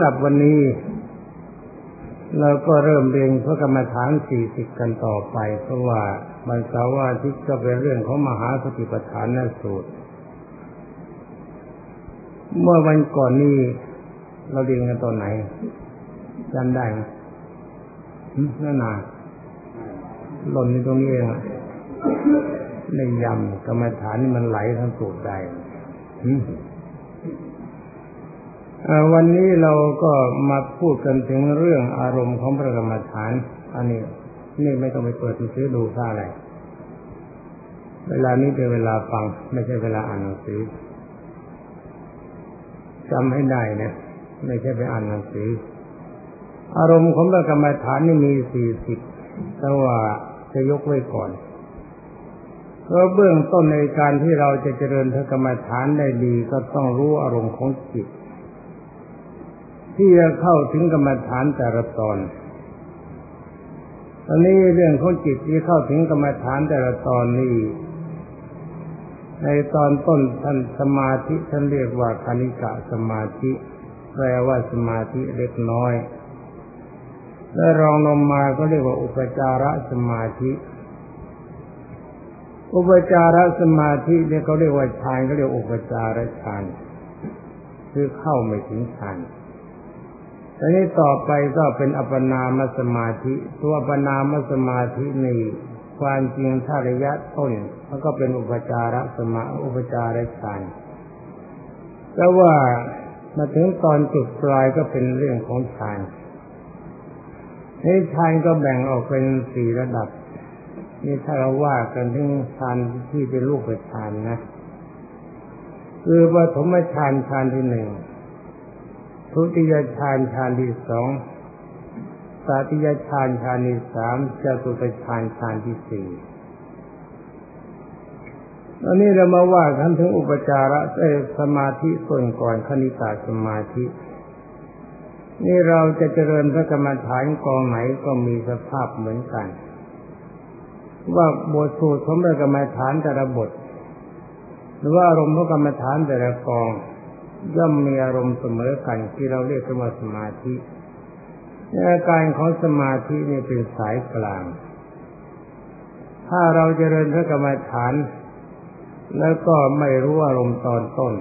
สำหรับวันนี้ เราก็เริ่มเรียนพระกรรมฐานสี่สิบกันต่อไป เพราะว่ามันสาวาที่ก็เป็นเรื่องของมหาสติปัฏฐานนสูตร เมื่อวันก่อนนี้ เราเรียนกันตอนไหนจำได้ไหมนั่นนาหล่นอยู่ตรงนี้เองในยำกรรมฐานนี่มันไหลทั้งสูตรได้ วันนี้เราก็มาพูดกันถึงเรื่องอารมณ์ของพระกรรมฐาน อันนี้นี่ไม่ต้องไปเปิดหนังสือดูท่าอะไร เวลานี้เป็นเวลาฟัง ไม่ใช่เวลาอ่านหนังสือจำให้ได้นะไม่ใช่ไปอ่านหนังสือ อารมณ์ของพระกรรมฐานนี่มีสี่สิบแต่ว่าจะยกไว้ก่อนเพราะเบื้องต้นในการที่เราจะเจริญพระกรรมฐานได้ดีก็ต้องรู้อารมณ์ของจิต ที่จะเข้าถึงกรรมฐานแต่ละตอนตอนนี้เรื่องของจิตที่เข้าถึงกรรมฐานแต่ละตอนนี้ ในตอนต้นท่านสมาธิท่านเรียกว่าคณิกะสมาธิแปลว่าสมาธิเล็กน้อย และรองลงมาก็เรียกว่าอุปจารสมาธิ อุปจารสมาธิเนี่ยเขาเรียกว่าฌานเขาเรียกอุปจารฌานคือเข้าไม่ถึงฌาน ทีนี้ต่อไปก็เป็นอัปนามสมาธิ ตัวอัปนามสมาธินี่ความจริงถ้าระยะต้นมันก็เป็นอุปจารสมาอุปจารฌานแต่ว่ามาถึงตอนจุดปลายก็เป็นเรื่องของฌานนี่ฌานก็แบ่งออกเป็นสี่ระดับ นี่ถ้าเราว่ากันถึงฌานที่เป็นรูปฌานนะ คือปฐมฌานฌานที่หนึ่ง ทุติยฌานฌานที่สองตติยฌานฌานที่สามจตุตฌานฌานที่สี่ตอนนี้เรามาว่ากันถึงอุปจาระสมาธิส่วนก่อนคณิกาสมาธิ นี่เราจะเจริญพระกรรมฐานกองไหนก็มีสภาพเหมือนกัน ว่าบทสูตรของพระกรรมฐานแต่ละบท หรือว่าอารมณ์พระกรรมฐานแต่ละกอง ย่อมมีอารมณ์เสมอกันที่เราเรียกว่าสมาธิอาการของสมาธินี่เป็นสายกลาง ถ้าเราจเจริญพระกรรมฐาน แล้วก็ไม่รู้อารมณ์ตอนต้น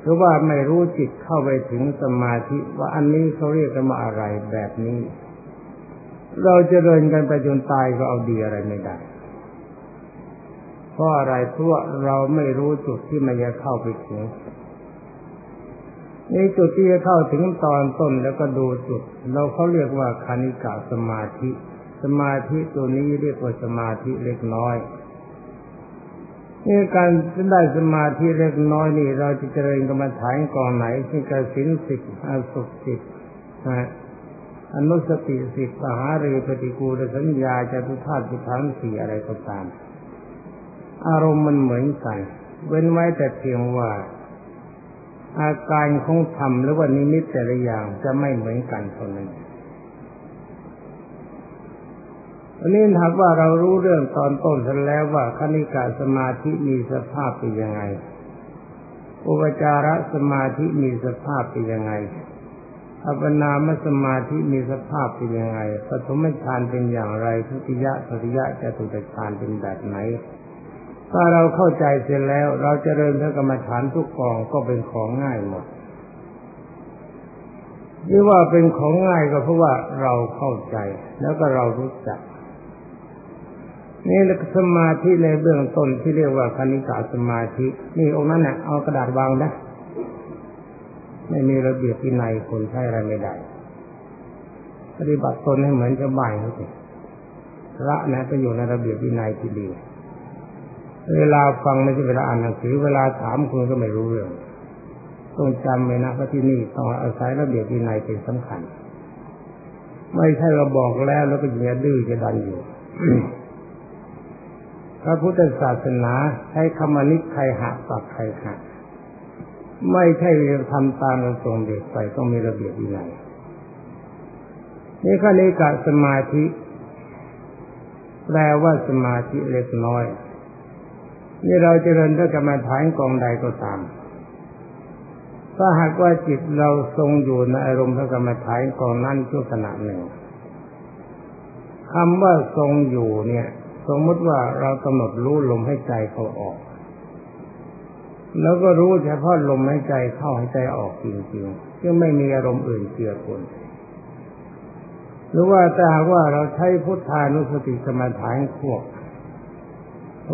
หรือว่าไม่รู้จิตเข้าไปถึงสมาธิว่าอันนี้เขาเรียกกันมาอะไรแบบนี้ เราจเจริญกันไปจนตายก็เอาดีอะไรไม่ได้เพราะอะไรเพราะเราไม่รู้จุดที่มันจะเข้าไปถึง นี่จุดที่จะเข้าถึงตอนต้นแล้วก็ดูจุด เราเขาเรียกว่าคาณิกาสมาธิ สมาธิตัวนี้เรียกว่าสมาธิเล็กน้อยนี่การได้สมาธิเล็กน้อยนี่ เราจะเจริญกรรมฐานกองไหนเช่นกสินสิบอาสุสิบนะอนุสติสิบปหาเรปฏิกูลสัญญาจตุธาตุทั้งสี่อะไรก็ตาม อารมณ์มันเหมือนกัน เว้นไว้แต่เพียงว่า อาการของธรรมหรือว่านิมิตแต่ละอย่างจะไม่เหมือนกันเท่านั้นอันนี้หากว่าเรารู้เรื่องตอนต้นแล้วว่าคณิกาสมาธิมีสภาพเป็นยังไง อุปจารสมาธิมีสภาพเป็นยังไงอัปนามสมาธิมีสภาพเป็นยังไงปฐมฌานเป็นอย่างไรทุติยะตติยะจตุตฌานเป็นแบบไหน ถ้าเราเข้าใจเสร็จแล้ว เราจะเริญพระกรรมฐานทุกกองก็เป็นของง่ายหมดที่ว่าเป็นของง่ายก็เพราะว่าเราเข้าใจแล้วก็เรารู้จัก นี่สมาธิในเบื้องต้นที่เรียกว่าคณิกาสมาธินี่องค์นั้นเนี่ยเอากระดาษวางนะไม่มีระเบียบที่ในคนใช้อะไรไม่ได้ปฏิบัติตนให้เหมือนชาวบ้านเขาสิพระนะก็อยู่ในระเบียบวินัยที่ดี เวลาฟังไม่ใช่เวลาอ่านหนังสือเวลาถามคุณก็ไม่รู้เรื่องต้องจำไว้นะว่าที่นี่ต้องอาศัยระเบียบวินัยเป็นสำคัญ ไม่ใช่เราบอกแล้วแล้วก็ยังดื้อจะดันอยู่พระพุทธศาสนาใช้คำนิใครหักปักใครหักไม่ใช่เราทำตามกระทรงเด็กไปต้องมีระเบียบวินัยนี่ข้อนี้กะสมาธิ แปลว่าสมาธิเล็กน้อย นี่เราจเจริญพระกรรมฐานกองใดก็ตาม ถ้าหากว่าจิตเราทรงอยู่ในอารมณ์พระกรรมฐานกองนั้นชั่วขณะหนึ่งคำว่าทรงอยู่เนี่ย สมมติว่าเรากำหนดรู้ลมให้ใจเขาออก แล้วก็รู้เฉพาะลมให้ใจเข้าให้ใจออกจริงๆซึ่งไม่มีอารมณ์อื่นเกี่ยวปนหรือว่าถ้ากว่าเราใช้พุทธานุสติกรรมฐานควบ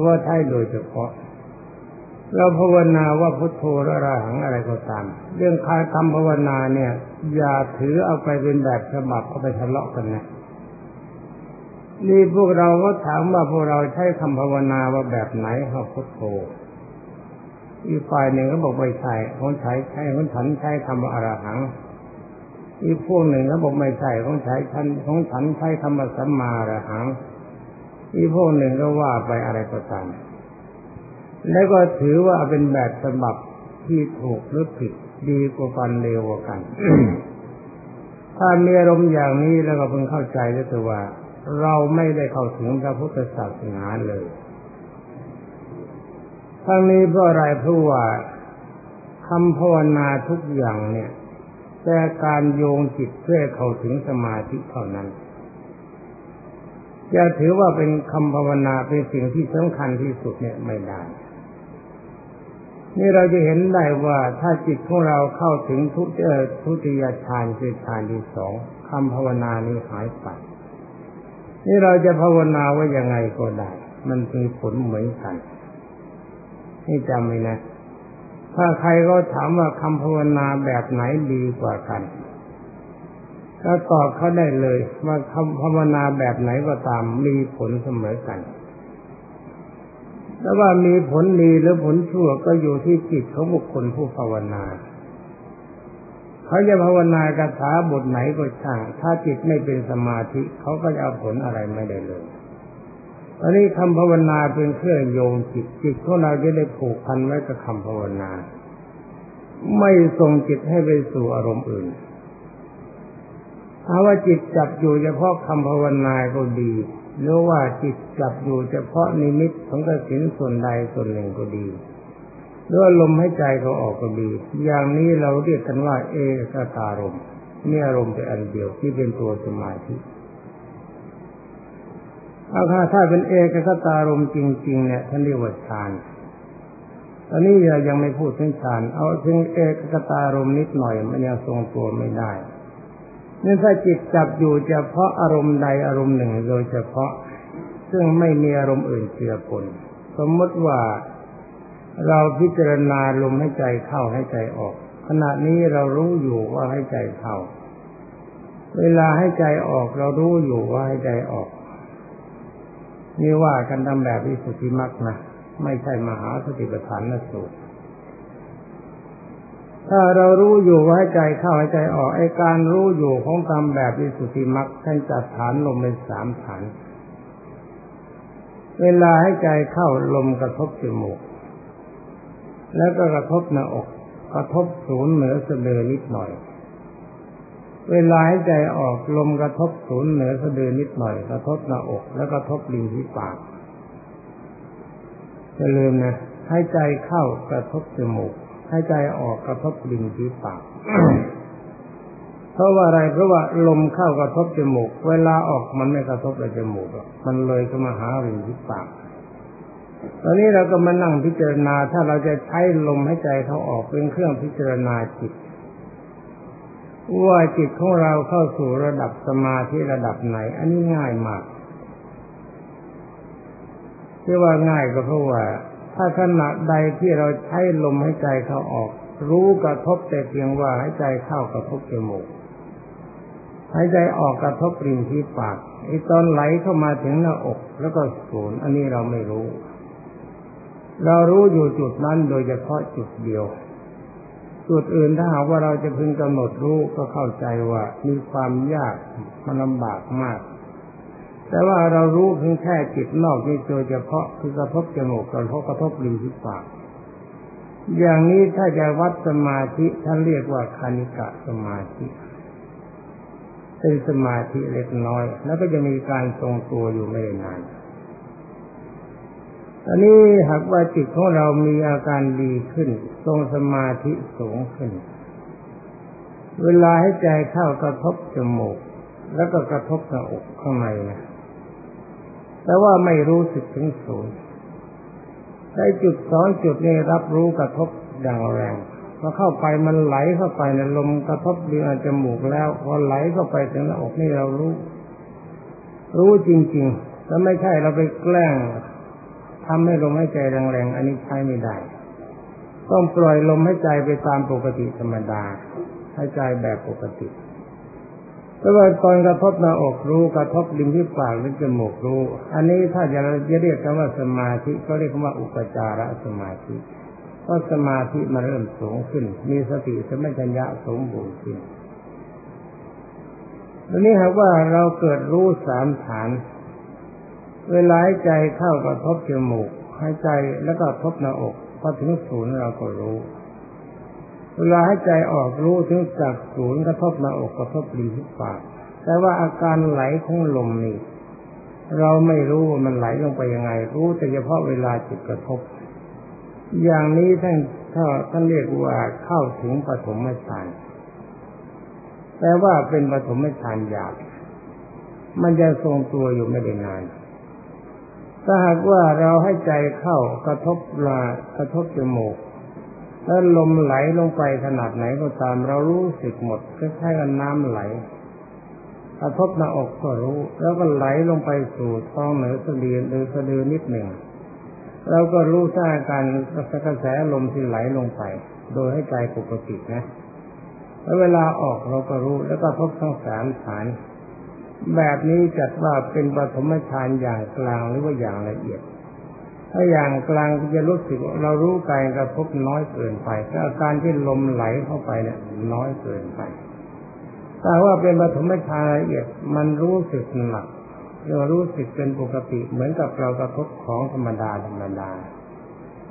ว่าใช้โดยเฉพาะ เราภาวนาว่าพุทโธระราหังอะไรก็ตาม เรื่องคาคำภาวนาเนี่ย อย่าถือเอาไปเป็นแบบฉบับเอาไปทะเลาะกันนะนี่พวกเราก็ถามว่าพวกเราใช้คำภาวนาว่าแบบไหนเขาพุทโธอีกฝ่ายหนึ่งก็บอกไม่ใช่คนใช้ใช้คนฉันใช้คำว่าอรหัง อีกพวกหนึ่งก็บอกไม่ใช่ของใช้ฉันของฉันใช้คำว่าสัมมาอรหัง อีกพวกหนึ่งก็ว่าไปอะไรก็ตามแล้วก็ถือว่าเป็นแบบฉบับที่ถูกหรือผิดดีกว่ากันเร็วกว่ากัน ถ้ามีอารมณ์อย่างนี้แล้วก็เพิ่งเข้าใจแล้วตัวว่า เราไม่ได้เข้าถึงพระพุทธศาสนาเลยทั้งนี้เพราะอะไรเพราะว่าคำภาวนาทุกอย่างเนี่ย แต่การโยงจิตเพื่อเข้าถึงสมาธิเท่านั้น จะถือว่าเป็นคำภาวนาเป็นสิ่งที่สำคัญที่สุดเนี่ยไม่ได้ นี่เราจะเห็นได้ว่าถ้าจิตของเราเข้าถึงทุเอทุติยฌานคือฌานที่สองคำภาวนานี้หายไปนี่เราจะภาวนาว่ายังไงก็ได้ มันมีผลเหมือนกันนี่จำไว้นะ ถ้าใครก็ถามว่าคำภาวนาแบบไหนดีกว่ากัน ก็ตอบเขาได้เลยว่าคำภาวนาแบบไหนก็ตามมีผลเสมอกันแต่ว่ามีผลดีหรือผลชั่วก็อยู่ที่จิตของบุคคลผู้ภาวนา เขาจะภาวนากถาบทไหนก็ช่าง ถ้าจิตไม่เป็นสมาธิ เขาก็จะเอาผลอะไรไม่ได้เลยตอนนี้คำภาวนาเป็นเครื่องโยงจิตจิตของเราจะได้ผูกพันไว้กับคำภาวนา ไม่ส่งจิตให้ไปสู่อารมณ์อื่น ถ้าว่าจิตจับอยู่เฉพาะคำภาวนาก็ดีหรือว่าจิตจับอยู่เฉพาะนิมิตของกสินส่วนใดส่วนหนึ่งก็ดีหรือลมให้ใจเขาออกก็ดี อย่างนี้เราเรียกกันว่า เอกตารมนี่อารมณ์เป็นอันเดียวที่เป็นตัวสมาธิถ้าถ้าเป็นเอกคตารมจริง ๆ เนี่ยท่านเรียกว่าฌาน ตอนนี้เรายังไม่พูดถึงฌาน เอาถึงเอกคตารมนิดหน่อยมันยังทรงตัวไม่ได้ นี่ถ้าจิตจับอยู่เฉพาะอารมณ์ใดอารมณ์หนึ่งโดยเฉพาะ ซึ่งไม่มีอารมณ์อื่นเจือปนสมมติว่าเราพิจารณาลมให้ใจเข้าให้ใจออก ขณะนี้เรารู้อยู่ว่าให้ใจเข้า เวลาให้ใจออกเรารู้อยู่ว่าให้ใจออกนี่ว่ากันทำแบบวิสุทธิมรรคนะไม่ใช่มหาสติปัฏฐานนสูตร ถ้าเรารู้อยู่ว่าใจเข้าให้ใจออกไอ้การรู้อยู่ของตามแบบวิสุทธิมรรคท่านจัดฐานลมเป็นสามฐาน เวลาให้ใจเข้าลมกระทบจมูก แล้วก็กระทบหน้าอก กระทบศูนย์เหนือสะดือนิดหน่อย เวลาให้ใจออกลมกระทบศูนย์เหนือสะดือนิดหน่อย กระทบหน้าอก แล้วกระทบริมที่ปากอย่าลืมนะให้ใจเข้ากระทบจมูก ให้ใจออกกระทบริมที่ปากเพราะว่าอะไรเพราะว่าลมเข้ากระทบจมูก เวลาออกมันไม่กระทบในจมูกมันเลยก็มาหาริมที่ปากตอนนี้เราก็มานั่งพิจารณา ถ้าเราจะใช้ลมให้ใจเขาออกเป็นเครื่องพิจารณาจิตว่าจิตของเราเข้าสู่ระดับสมาธิระดับไหน อันนี้ง่ายมากที่ว่าง่ายก็เพราะว่า ถ้าขณะใดที่เราใช้ลมให้ใจเข้าออก รู้กระทบแต่เพียงว่าให้ใจเข้ากระทบจมูกหายใจออกกระทบริมที่ปากไอ้ตอนไหลเข้ามาถึงหน้าอกแล้วก็สูนอันนี้เราไม่รู้ เรารู้อยู่จุดนั้นโดยเฉพาะจุดเดียว จุดอื่นถ้าหากว่าเราจะพึงกำหนดรู้ก็เข้าใจว่ามีความยากมันลำบากมาก แต่ว่าเรารู้เพียงแค่จิตนอกนี่โดยเฉพาะคือกระทบจมูกกระทบกระทบริมที่ปาก อย่างนี้ถ้าจะวัดสมาธิท่านเรียกว่าคานิกะสมาธิเป็นสมาธิเล็กน้อย แล้วก็จะมีการทรงตัวอยู่ไม่นานถอันนี้หากว่าจิตของเรามีอาการดีขึ้น ทรงสมาธิสูงขึ้น เวลาให้ใจเข้ากระทบจมูก แล้วก็กระทบหน้าอกข้างในนะ แต่ว่าไม่รู้สึกถึงศูนย์ได้จุดสองจุดนี้รับรู้กระทบอย่างแรงพอเข้าไปมันไหลเข้าไปในลมกระทบเดือจมูกแล้ว พอไหลเข้าไปถึงหน้าอกนี่เรารู้ รู้จริงๆแล้วไม่ใช่เราไปแกล้งทำให้ลมหายใจแรงๆอันนี้ใช้ไม่ได้ ต้องปล่อยลมหายใจไปตามปกติธรรมดาหายใจแบบปกติ แต่ว่าตอนกระทบหน้าอกรู้กระทบดินที่ปากหรือจมูกรู้ อันนี้ถ้าจะเรียกกันว่าสมาธิก็เรียกว่าอุปจารสมาธิเพราะสมาธิมาเริ่มสูงขึ้น มีสติสมัชัญญะสมบูรณ์ขึ้นทีนี้หากว่าเราเกิดรู้สามฐาน เวลาใจเข้ากระทบจมูกหายใจแล้วก็ทบหน้าอกพอถึงศูนย์เราก็รู้ เวลาใหายใจออกรู้ถึงจากศูนย์กระทบหน้าอกกระทบริมฝีปาก แต่ว่าอาการไหลของลมนี่เราไม่รู้ว่ามันไหลลงไปยังไง รู้แต่เฉพาะเวลาจิตกระทบ อย่างนี้ท่านถ้าท่านเรียกว่าเข้าถึงปฐมฌานแต่ว่าเป็นปฐมฌานหยาบมันจะทรงตัวอยู่ไม่ได้นานถ้าหากว่าเราให้ใจเข้ากระทบลากระทบจมูก แล้วลมไหลลงไปขนาดไหนก็ตามเรารู้สึกหมดคล้ายๆกับน้ำไหลกระทบหน้าอกก็รู้ แล้วก็ไหลลงไปสู่ท้องเหนือสะดือหรือสะดือนิดหนึ่งเราก็รู้ท่าการกระแสลมที่ไหลลงไป โดยให้ใจปกตินะ แล้วเวลาออกเราก็รู้แล้วก็ทบทั้งสามฐาน แบบนี้จัดว่าเป็นปฐมฌานอย่างกลางหรือว่าอย่างละเอียด ถ้าอย่างกลางจะรู้สึกเรารู้กายกระทบน้อยเกินไปถ้าอาการที่ลมไหลเข้าไปเนี่ยน้อยเกินไปแต่ว่าเป็นปฐมฌานละเอียดมันรู้สึกหนักเรารู้สึกเป็นปกติเหมือนกับเรากระทบของธรรมดาธรรมดา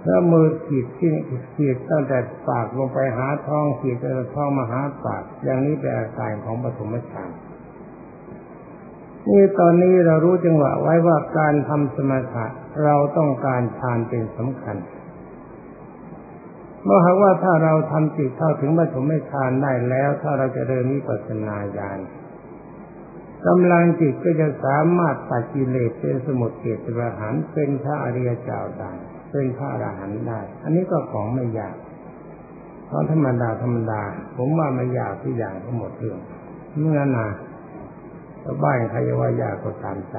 แล้วมือขีดที่ขีดตั้งแต่ปากลงไปหาท้องขีดตั้งแต่ท้องมาหาปาก อย่างนี้เป็นอาการของปฐมฌาน นี่ตอนนี้เรารู้จังหวะไว้ว่าการทำสมาธิเราต้องการฌานเป็นสำคัญเมื่อหากว่าถ้าเราทำจิตเข้าถึงปฐมฌานได้แล้ว ถ้าเราจะเดินนิพพานาญาณกำลังจิตก็จะสามารถตัดกิเลสเป็นสมุทเกตประหารเป็นพระอริยเจ้าได้เป็นพระอรหันต์ได้ อันนี้ก็ของไม่ยากเพราะธรรมดาธรรมดา ผมว่าไม่ยากทุกอย่างทั้งหมดเรื่องเมื่อนา บ้านใครว่ายากก็ตามใจ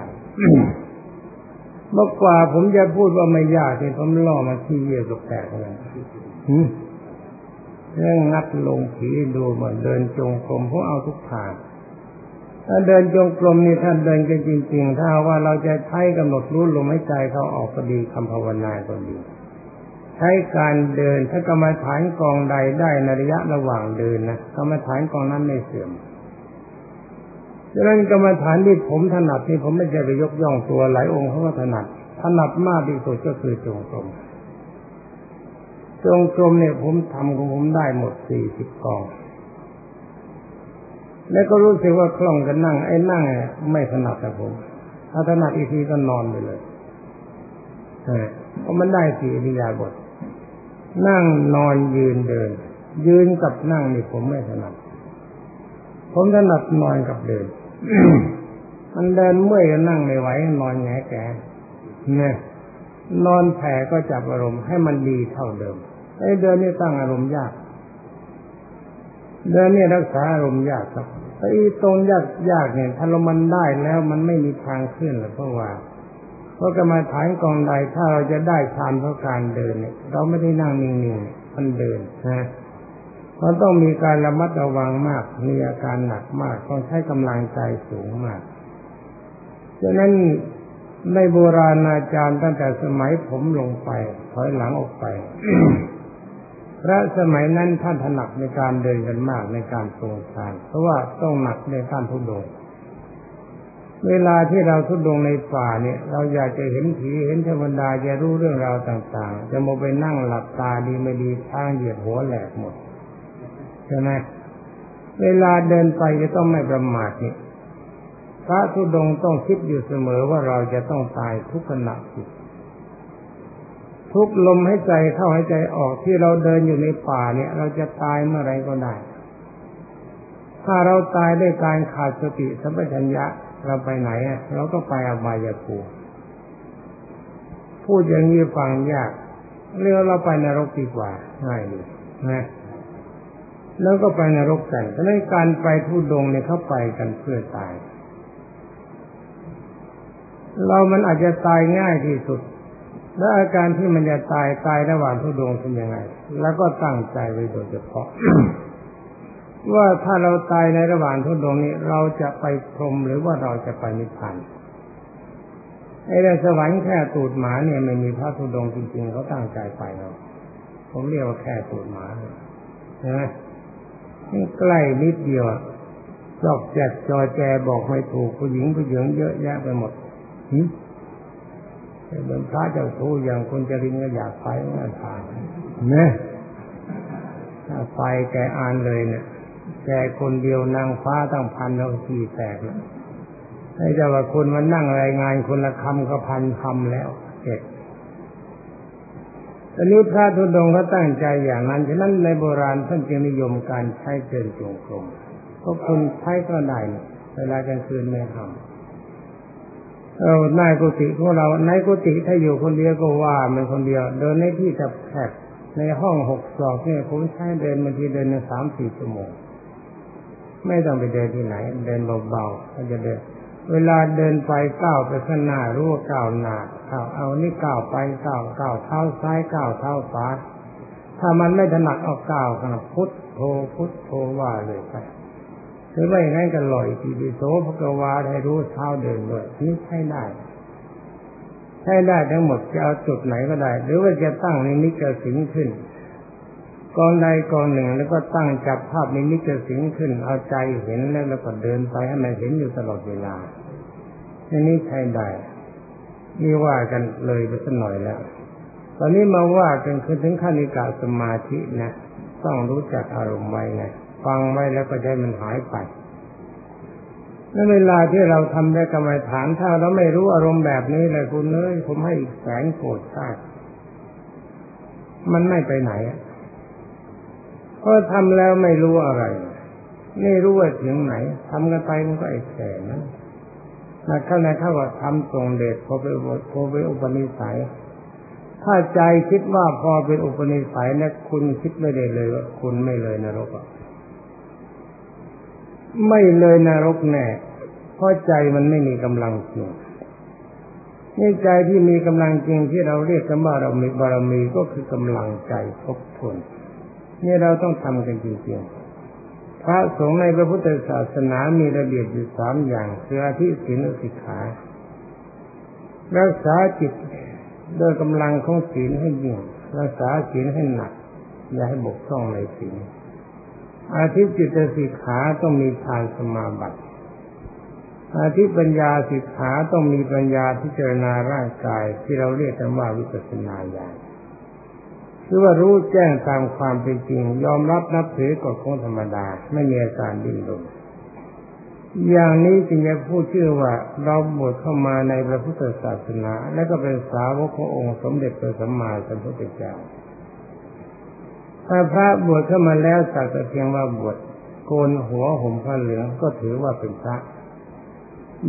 เมื่อกว่าผมจะพูดว่าไม่ยากที่ผมล่อมาที่เยี่ยกแตกเลยเรื่องงัดลงผีดูเหมือนเดินจงกรมพวกเอาทุกทางถ้าเดินจงกรมนี่ท่านเดินกันจริง ๆ ถ้าว่าเราจะใช้กำหนดรู้ลมหายใจเขาออกก็ดีคำภาวนาก็ดี ใช้การเดินถ้ากรรมฐานกองใดได้ในระยะระหว่างเดินนะกรรมฐานกองนั้นไม่เสื่อม ดังนั้นกรรมฐานที่ผมถนัดนี่ผมไม่ใช่ไปยกย่องตัวหลายองค์เขาก็ถนัด ถนัดมากที่สุดก็คือจงกรมจงกรมเนี่ยผมทำของผมได้หมดสี่สิบกอง แล้วก็รู้สึกว่าคล่องกันนั่ง ไอ้นั่งไม่ถนัดแต่ผม ถ้าถนัดอีกทีก็นอนไปเลยเพราะมันได้สี่อิริยาบถนั่งนอนยืนเดิน ยืนกับนั่งนี่ผมไม่ถนัด ผมถนัดนอนกับเดิน มันเดินเมื่อยก็นั่งไม่ไหวนอนแงแกเนี่ยนอนแผ่ก็จับอารมณ์ให้มันดีเท่าเดิมไอ้เดินนี่ตั้งอารมณ์ยาก เดินนี่รักษาอารมณ์ยากครับไอ้ตรงยากยากเนี่ยถ้าเรามันได้แล้วมันไม่มีทางขึ้นหรอกเพราะว่าเพราะกรรมาฐานกองใดถ้าเราจะได้ฌานเพราะการเดินเนี่ย เราไม่ได้นั่งนิ่งๆมันเดินนะ มันต้องมีการระมัดระวังมาก มีอาการหนักมาก ต้องใช้กำลังใจสูงมากฉะนั้นในโบราณอาจารย์ตั้งแต่สมัยผมลงไป ถอยหลังออกไป พระสมัยนั้นท่านถนัดในการเดินกันมากในการทรงฌาน เพราะว่าต้องหนักในการทุดง เวลาที่เราทุดงในป่าเนี่ย เราอยากจะเห็นผีเห็นเทวดาจะรู้เรื่องราวต่าง ๆ จะมาไปนั่งหลับตาดีไม่ดีทางเหยียดหัวแหลกหมด ใช่ไหมเวลาเดินไปจะต้องไม่ประมาทนี่พระทุดงต้องคิดอยู่เสมอว่าเราจะต้องตายทุกขณะจิตทุกลมให้ใจเข้าให้ใจออกที่เราเดินอยู่ในป่าเนี่ย เราจะตายเมื่อไรก็ได้ ถ้าเราตายด้วยการขาดสติสัมปชัญญะเราไปไหนอะเราก็ไปอบายภูมิพูดอย่างนี้ฟังยาก เรื่องเราไปนรกดีกว่าง่ายดีนะ แล้วก็ไปนรกกันเพราะนั้นการไปทุดงเนี่ยเขาไปกันเพื่อตาย เรามันอาจจะตายง่ายที่สุด และอาการที่มันจะตายตายระหว่างทุดงเป็นยังไง แล้วก็ตั้งใจไว้โดยเฉพาะ ว่าถ้าเราตายในระหว่างทุดงนี้ เราจะไปพรหมหรือว่าเราจะไปนิพพานไอ้ในสวรรค์แค่ตูดหมาเนี่ยไม่มีพระธุดงจริงๆเขาตั้งใจไปเราผมเรียกว่าแค่ตูดหมาใช่ไหม ใกล้นิดเดียวจอกแจกจอแจบอกไม่ถูกผู้หญิงผู้หญิงเยอะแยะไปหมดหืเป็นพระเจ้าทูอย่างคนจริงก็อยากไปงานทางเนี่ยถ้าไปแกอ่านเลยเนี่ยแกคนเดียวนางฟ้าตั้งพันเราขี่แตกแล้วให้เจ้าว่าคนมานั่งรายงานคนละคำก็พันคำแล้วเสร็จ ตอนนี้พระธุดงค์เขาตั้งใจอย่างนั้น ฉะนั้นในโบราณท่านจึงนิยมการใช้เดินจงกรมก็คุณใช้ก็ได้ เวลากลางคืนไม่ทำเราในกุฏิของเราในกุฏิถ้าอยู่คนเดียวก็ว่ามันคนเดียว เดินในที่แคบในห้องหกศอกเนี่ยผมใช้เดินบางทีเดินในสามสี่ชั่วโมง ไม่ต้องไปเดินที่ไหน เดินเบาๆก็จะเดิน เวลาเดินไปก้าวไปข้างหน้ารู้ว่าก้าวหน้าก้าวเอานี่ก้าวไปก้าวก้าวเท้าซ้ายก้าวเท้าขวาถ้ามันไม่ถนัดเอาก้าวขนาดพุทโธพุทโธว่าเลยไปหรือไม่งั้นก็ลอยทีดีโสพกวาให้รู้เท้าเดินด้วยนี่ใช้ได้ใช้ได้ทั้งหมดจะเอาจุดไหนก็ได้ หรือว่าจะตั้งในิมิตกระสิงขึ้นกองใดกองหนึ่งแล้วก็ตั้งจับภาพในิมิตกระสิงขึ้น เอาใจเห็นแล้วแล้วก็เดินไปให้มันเห็นอยู่ตลอดเวลา อย่างนี้ใช้ได้นี่ว่ากันเลยไปสักหน่อยแล้ว ตอนนี้มาว่ากันคือถึงขั้นิกาสมาธินะต้องรู้จักอารมณ์ไว้นะฟังไว้แล้วก็ใจมันหายไปในเวลาที่เราทำได้กรรมฐานถ้าเราไม่รู้อารมณ์แบบนี้เลยคุณเอ้ยผมให้อีกแสนโกรธชาติมันไม่ไปไหนเพราะทำแล้วไม่รู้อะไร ไม่รู้ว่าถึงไหนทำกันไปมันก็ไอ้แก่นั้น นะข้าในถ้าว่าทำทรงเดชพอไปพอไปอุปนิสัย ถ้าใจคิดว่าพอเป็นอุปนิสัยนะคุณคิดไม่ได้เลยว่าคุณไม่เลยนรกไม่เลยนรกแน่เพราะใจมันไม่มีกำลังจริงนี่ใจที่มีกำลังจริงที่เราเรียกกันว่าเรามีบารมีก็คือกำลังใจครบถ้วนนี่เราต้องทำกันจริงๆ พระสงฆ์ในพระพุทธศาสนามีระเบียบอยู่สามอย่างคืออาทิศีลสิกขารักษาจิตโดยกำลังของศีลให้ยิ่งรักษาศีลให้หนัก อย่าให้บกพร่องในศีลอาทิจิตสิกขาต้องมีทานสมาบัติอาทิปัญญาสิกขาต้องมีปัญญาพิจารณาร่างกายที่เราเรียกกันว่าวิปัสสนาญาณ คือว่ารู้แจ้งตามความเป็นจริง ยอมรับนับถือกฎของธรรมดา ไม่มีอาการดิ้นรนอย่างนี้จึงจะพูดชื่อว่าเราบวชเข้ามาในพระพุทธศาสนา และก็เป็นสาวกขององค์สมเด็จพระสัมมาสัมพุทธเจ้าถ้าพระบวชเข้ามาแล้วสักแต่เพียงว่าบวชโกนหัวห่มผ้าเหลืองก็ถือว่าเป็นพระ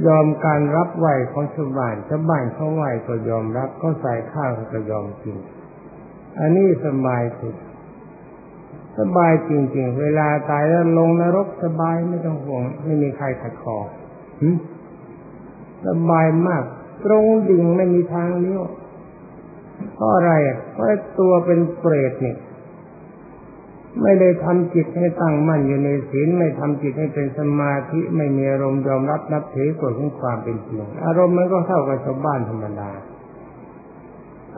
ยอมการรับไหวของชาวบ้านชาวบ้านเขาไหวก็ยอมรับเขาใส่ข้าวก็ยอมกิน อันนี้สบายสุดสบายจริง ๆ เวลาตายแล้วลงนรกสบายไม่ต้องห่วง ไม่มีใครขัดคอสบายมาก ตรงดิ่งไม่มีทางเลี้ยวเพราะอะไรเพราะตัวเป็นเปรตนี่ไม่ได้ทำจิตให้ตั้งมั่นอยู่ในศีลไม่ทำจิตให้เป็นสมาธิไม่มีอารมณ์ยอมรับนับถือกฎของความเป็นจริงอารมณ์มันก็เท่ากับชาวบ้านธรรมดา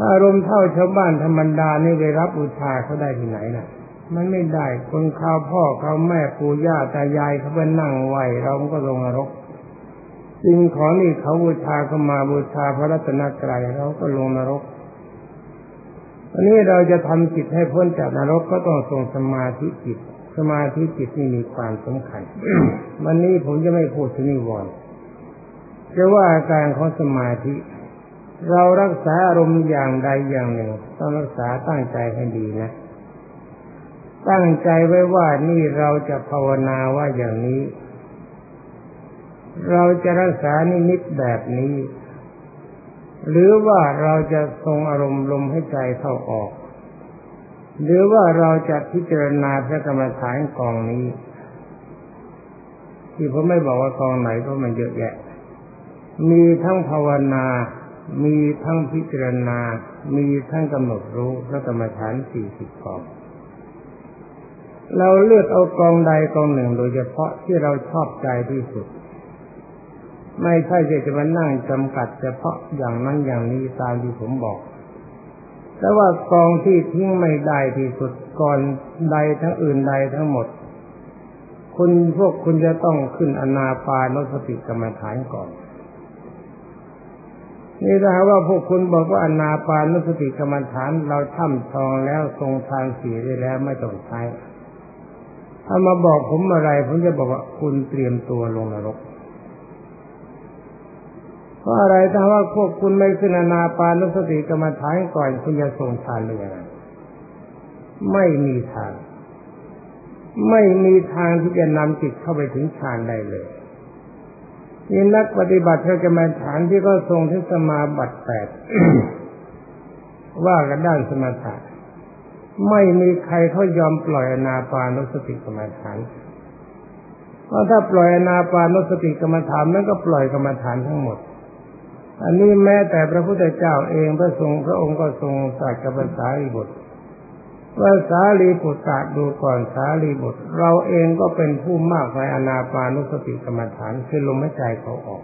อารมณ์เท่าชาวบ้านธรรมดานี่ไปรับอุชาเขาได้ที่ไหนน่ะ มันไม่ได้คนข้าวพ่อเขาแม่ปู่ย่าตายายเขาไปนั่งไหวเราก็ลงนรกสิ่งของนี่เขาบูชาเข้ามาบูชาพระรัตนตรัยเราก็ลงนรกอันนี้เราจะทำจิตให้พ้นจากนรกก็ต้องทรงสมาธิจิต สมาธิจิตนี่มีความสำคัญ วันนี้ผมจะไม่พูดถึงนิวรณ์จะว่าอาการของสมาธิ เรารักษาอารมณ์อย่างใดอย่างหนึ่ง ต้องรักษาตั้งใจให้ดีนะ ตั้งใจไว้ว่านี่เราจะภาวนาว่าอย่างนี้ เราจะรักษานิมิตแบบนี้ หรือว่าเราจะทรงอารมณ์ลมให้ใจเข้าออก หรือว่าเราจะพิจารณาพระกรรมฐานกองนี้ ที่ผมไม่บอกว่ากองไหนเพราะมันเยอะแยะมีทั้งภาวนา มีทั้งพิจารณา มีทั้งกำหนดรู้พระกรรมฐานสี่สิบกอง เราเลือกเอากองใดกองหนึ่งโดยเฉพาะที่เราชอบใจที่สุด ไม่ใช่จะมานั่งจำกัดเฉพาะอย่างนั้นอย่างนี้ตามที่ผมบอก แต่ว่ากองที่ทิ้งไม่ได้ที่สุดก่อนใดทั้งอื่นใดทั้งหมด คุณพวกคุณจะต้องขึ้นอนาปานสติกรรมฐานก่อน นี่ถ้าว่าพวกคุณบอกว่าอนาปานุสติกรรมฐาน เราท่ำทองแล้วทรงทานสีได้แล้วไม่ต้องใช้ถ้ามาบอกผมอะไร ผมจะบอกว่าคุณเตรียมตัวลงนรกเพราะอะไรถ้าว่าพวกคุณไม่ขึ้นอนาปานุสติกรรมฐานก่อนคุณจะทรงทานได้ยังไงไม่มีทาง ไม่มีทางที่จะนำจิตเข้าไปถึงฌานได้เลย นี่นักปฏิบัติพระกรรมฐานที่ก็ทรงที่สมาบัติแปดว่ากันด้านสมถะไม่มีใครเขายอมปล่อยอนาปานุสติกรรมฐานเพราะถ้าปล่อยอนาปานุสติกรรมฐานนั่นก็ปล่อยกรรมฐานทั้งหมด อันนี้แม้แต่พระพุทธเจ้าเองพระทรงพระองค์ก็ทรงตรัสกับภาษาอิบุตร ว่าสาลีบุตรดูก่อนสาลีบุตร เราเองก็เป็นผู้มากในอนาปานุสติกรรมฐานคือลมหายใจเขาออก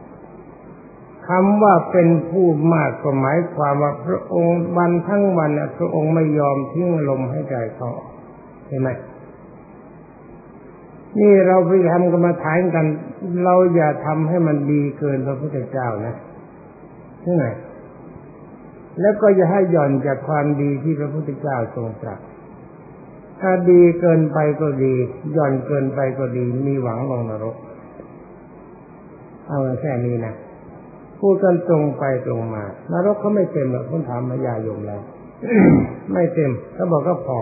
คำว่าเป็นผู้มากก็หมายความว่าพระองค์วันทั้งวันพระองค์ไม่ยอมทิ้งลมให้ใจเขาออกเห็นไหมนี่เราไปทำกรรมฐานกัน เราอย่าทำให้มันดีเกินพระพุทธเจ้านะใช่ไหมแล้วก็อย่าให้หย่อนจากความดีที่พระพุทธเจ้าทรงตรัส ถ้าดีเกินไปก็ดีย่อนเกินไปก็ดี มีหวังลงนรก เอาแค่นี้นะพูดกันตรงไปตรงมา นรกเขาไม่เต็มหรอกคุณถามมายาโยมแล้วไม่เต็มเขาบอกก็พอ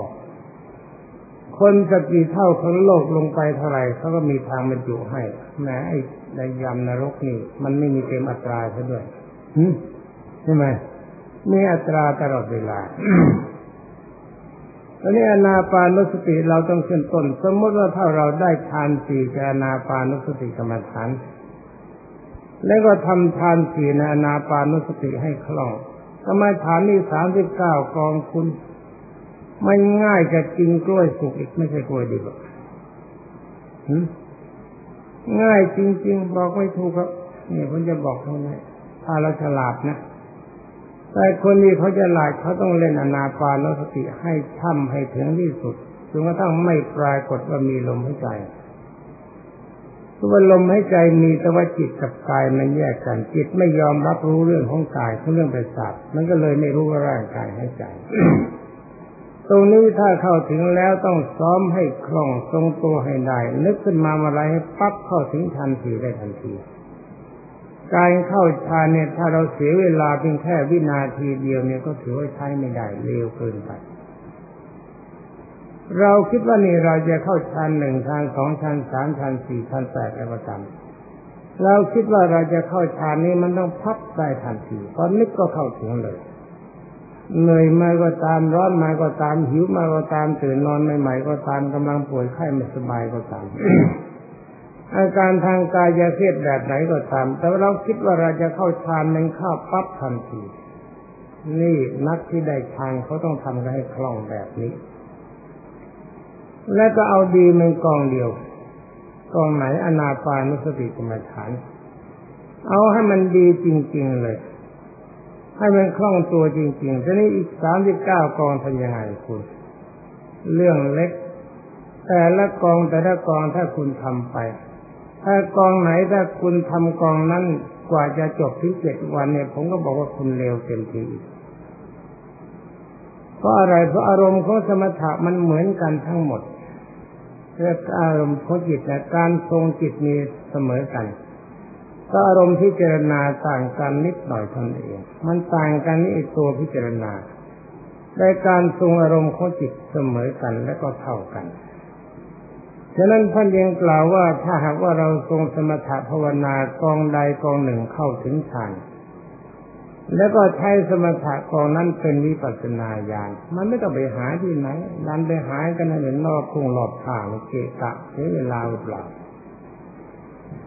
คนสกีเท่าของโลกลงไปเท่าไหร่เขาก็มีทางบรรจุให้แม้ไอ้ในยามนรกนี่มันไม่มีเต็มอัตราซะด้วยใช่ไหมมีอัตราตลอดเวลา อันนี้อนาปานุสติเราต้องขึ้นต้น สมมติว่าถ้าเราได้ทานสี่จากอนาปานุสติกรรมฐาน แล้วก็ทำทานสี่ในอนาปานุสติให้คล่องกรรมฐานนี่สามสิบเก้ากองคุณไม่ง่ายจะกินกล้วยสุกอีกไม่ใช่กล้วยดิบง่ายจริง ๆ บอกไม่ถูกครับนี่ผมจะบอกให้นะถ้าเราฉลาดนะ แต่คนนี้เขาจะหลายเขาต้องเล่นอนาปานสติให้ช่ำให้ถึงที่สุดจนกระทั่งไม่ปรากฏว่ามีลมหายใจตัวลมหายใจมีแต่ว่าจิตกับกายมันแยกกัน จิตไม่ยอมรับรู้เรื่องของกายของเรื่องประสาทมันก็เลยไม่รู้ว่าร่างกายหายใจ ตรงนี้ถ้าเข้าถึงแล้วต้องซ้อมให้คล่องทรงตัวให้ได้นึกขึ้นมาเมื่อไรให้ปั๊บเข้าถึงทันทีได้ทันที การเข้าฌานเนี่ย ถ้าเราเสียเวลาเพียงแค่วินาทีเดียวเนี่ยก็ถือว่าใช้ไม่ได้เร็วเกินไป เราคิดว่านี่เราจะเข้าฌานหนึ่งฌานสองฌานสามฌานสี่ฌานแปดอะไรประจำเราคิดว่าเราจะเข้าฌานนี้มันต้องพับได้ทันทีพอนึกก็เข้าถึงเลยเหนื่อยมาก็ตามร้อนมาก็ตามหิวมาก็ตามตื่นนอนใหม่ๆก็ตามกำลังป่วยไข้ไม่สบายก็ตาม อาการทางกายเครียดแบบไหนก็ตาม แต่เราคิดว่าเราจะเข้าฌานมันเข้าปั๊บทันที นี่นักที่ได้ฌานเขาต้องทำกันให้คล่องแบบนี้ และก็เอาดีมันกองเดียว กองไหนอนาปานุสติกรรมฐาน เอาให้มันดีจริง ๆเลย ให้มันคล่องตัวจริงๆทีนี้อีกสามสิบเก้ากองทำยังไงคุณ เรื่องเล็ก แต่ละกองแต่ละกองถ้าคุณทำไป ถ้ากองไหนถ้าคุณทำกองนั้นกว่าจะจบถึงเจ็ดวันเนี่ย ผมก็บอกว่าคุณเร็วเต็มทีเพราะอะไรเพราะอารมณ์ของสมถะมันเหมือนกันทั้งหมดเรื่องอารมณ์ของจิตแต่การทรงจิตมีเสมอกันก็อารมณ์พิจารณาต่างกันนิดหน่อยเท่านั้นเอง มันต่างกันนี่ตัวพิจารณาในการทรงอารมณ์ของจิตเสมอกันและก็เท่ากัน ฉะนั้นท่านยังกล่าวว่าถ้าหากว่าเราทรงสมถะภาวนากองใดกองหนึ่งเข้าถึงฌานแล้วก็ใช้สมถะกองนั้นเป็นวิปัสสนาญาณมันไม่ต้องไปหาที่ไหนนันไปหากันให้เห็นนอกทุ่งหลอบทางเกะกะเสียเวลาเปล่า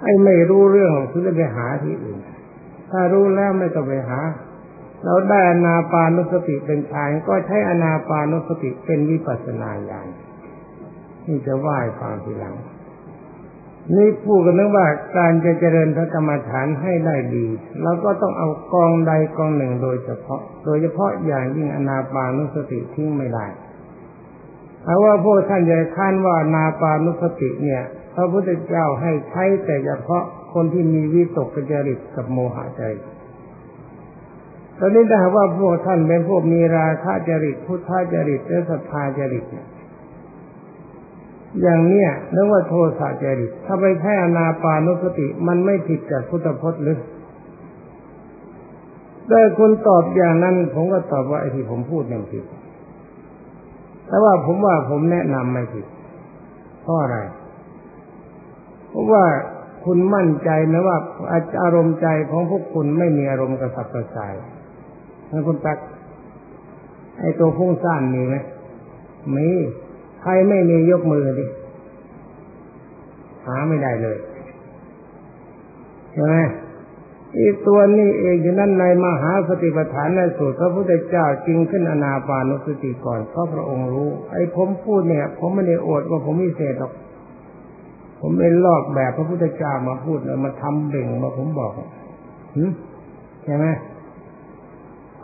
ไอ้ไม่รู้เรื่องคือจะไปหาที่อื่น ถ้ารู้แล้วไม่ต้องไปหา เราได้อนาปานุสติเป็นฌานก็ใช้อนาปานุสติเป็นวิปัสสนาญาณ นี่จะว่าให้ฟังทีหลัง นี่พูดกันนึกว่าการจะเจริญพระกรรมฐานให้ได้ดีเราก็ต้องเอากองใดกองหนึ่งโดยเฉพาะ โดยเฉพาะอย่างยิ่งอนาปานุสติทิ้งไม่ได้เพราะว่าพวกท่านจะค้านว่านาปานุสติเนี่ยพระพุทธเจ้าให้ใช้แต่เฉพาะคนที่มีวิตกจริตกับโมหะใจตตอนนี้ถ้าว่าพวกท่านเป็นพวกมีราคะจริต พุทธจริตและศรัทธาจริตเนี่ย อย่างเนี้ยเรียกว่าโทสะจริตถ้าไปใช้อนาปานุสติ มันไม่ผิดจากพุทธพจน์หรือได้คุณตอบอย่างนั้น ผมก็ตอบว่าไอ้ที่ผมพูดเนี่ผิด แต่ว่าผมว่าผมแนะนำไม่ผิดเพราะอะไร เพราะว่าคุณมั่นใจนะว่าอารมณ์ใจของพวกคุณไม่มีอารมณ์กระสับกระส่ายแล้วคุณตักไอ้ตัวพุ่งสั้นมีไหมมี รไม่มียกมือดิหาไม่ได้เลยใช่ไหมอีกตัวนี้เองอยู่นั่นในมหาสติปัฏฐานในสูตรพระพุทธเจ้าจริงขึ้นอนาปานุสติก่อนเพราะพระองค์รู้ ไอ้ผมพูดเนี่ย ผมไม่ได้อวดว่าผมมีเศษหรอก ผมไม่ลอกแบบพระพุทธเจ้ามาพูดมาทำเบ่งมาผมบอกใช่ไหม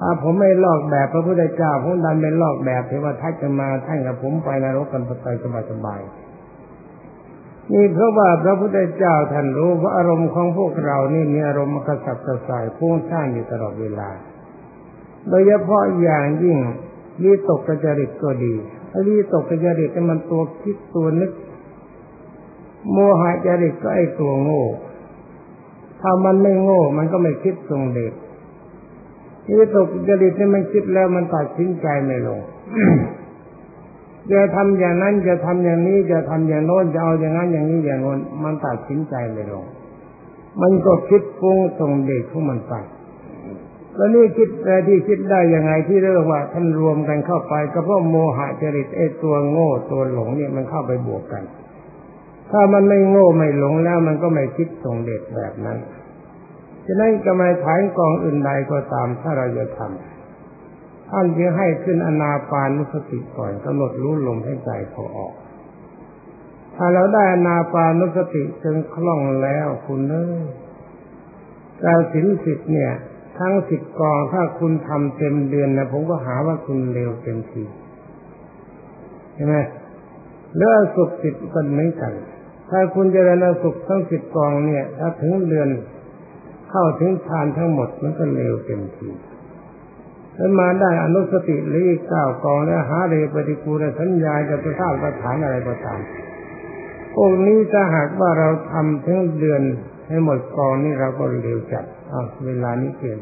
ถ้าผมไม่ลอกแบบพระพุทธเจ้าผมดันเป็นลอกแบบเทวทัตจะมาท่านกับผมไปนรกกันไปสบายๆนี่เพราะว่าพระพุทธเจ้าท่านรู้ว่าอารมณ์ของพวกเรานี่มีอารมณ์กระสับกระส่ายพุ่งสร้างอยู่ตลอดเวลา โดยเฉพาะอย่างยิ่งวิตกกระจริตก็ดีวิตกกระจริตมันตัวคิดตัวนึก โมหะจริตก็ไอตัวโง่ถ้ามันไม่โง่ มันก็ไม่คิดทรงเด็ก นี่ตกจริตนี่มันคิดแล้วมันตัดสินใจไม่ลงจะทำอย่างนั้นจะทำอย่างนี้จะทำอย่างโน้นจะเอาอย่างนั้นอย่างนี้อย่างโน้นมันตัดสินใจไม่ลง มันก็คิดฟุ้งส่งเด็กของมันไปแล้วนี่คิดแต่ที่คิดได้ยังไงที่เรียกว่าท่านรวมกันเข้าไป ก็เพราะโมหะจริตไอ้ตัวโง่ตัวหลงเนี่ยมันเข้าไปบวกกัน ถ้ามันไม่โง่ไม่หลงแล้วมันก็ไม่คิดส่งเด็กแบบนั้น ฉะนั้นกรรมฐานกองอื่นใดก็ตามถ้าเราจะทำท่านจึงให้ขึ้นอนาปานุสติก่อนกำหนดรู้ลมให้ใจพอออก ถ้าเราได้อนาปานุสติจนคล่องแล้วคุณเนอการสินสิทธิ์เนี่ย ทั้งสิบกองถ้าคุณทำเต็มเดือนนะผมก็หาว่าคุณเร็วเต็มทีใช่ไหมเลือสุขสิบกันเหมือนกัน ถ้าคุณจะได้สุขทั้งสิบกองเนี่ย ถ้าถึงเดือน เข้าถึงฌานทั้งหมดมันก็เร็วเต็มทีแล้วมาได้อนุสติหรือเก้ากองและหาเรปฏิกูลสัญญาจะไปสร้างประฐานอะไรประฐานพวกนี้ถ้าหากว่าเราทำทั้งเดือนให้หมดกองนี่เราก็เร็วจัดอ้าเวลานี้เปลี่ยน